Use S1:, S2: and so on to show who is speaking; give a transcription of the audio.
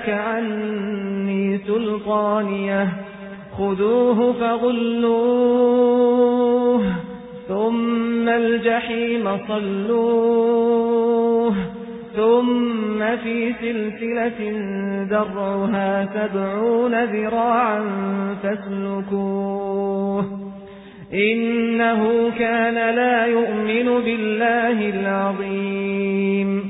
S1: هلك عني سلطانية. خذوه فغلوه ثم الجحيم صلوه ثم في سلسلة درعها سبعون ذراعا فاسلكوه. إنه كان لا يؤمن بالله العظيم.